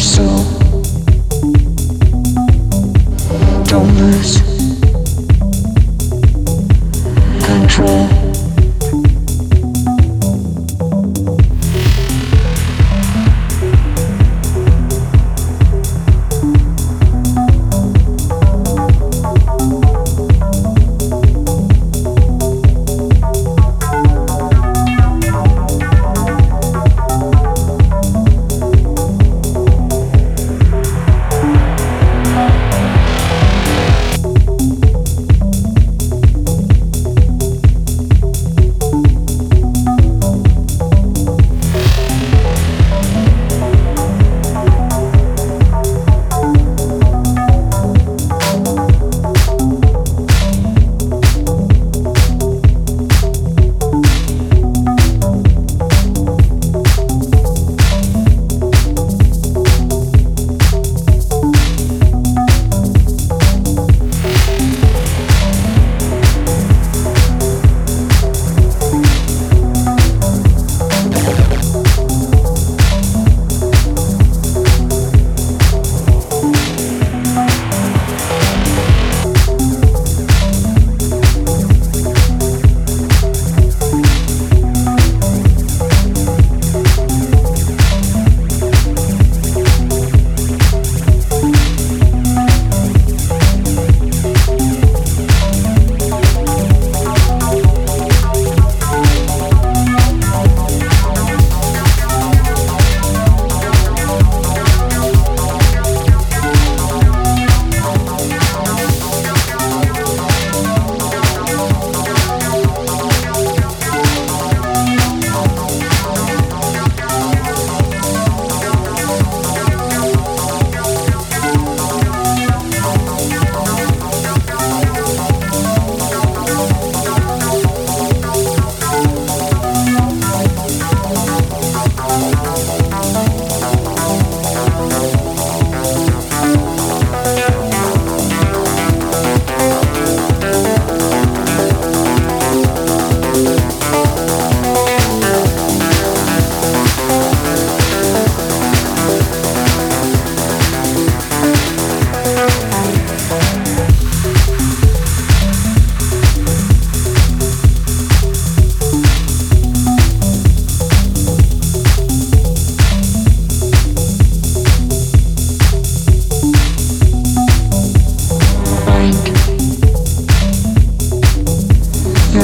soul. Don't lose control.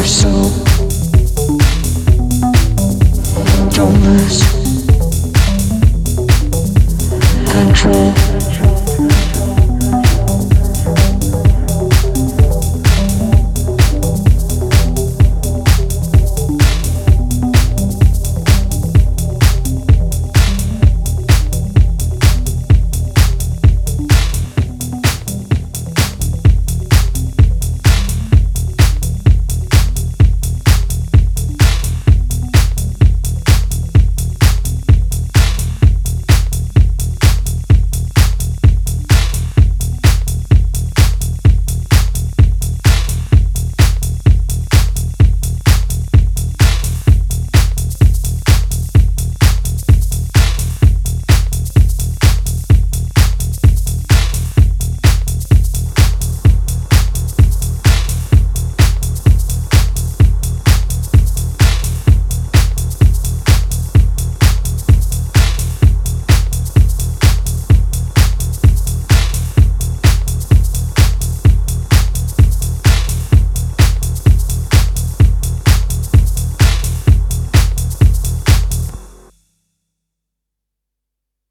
so. Don't lose control.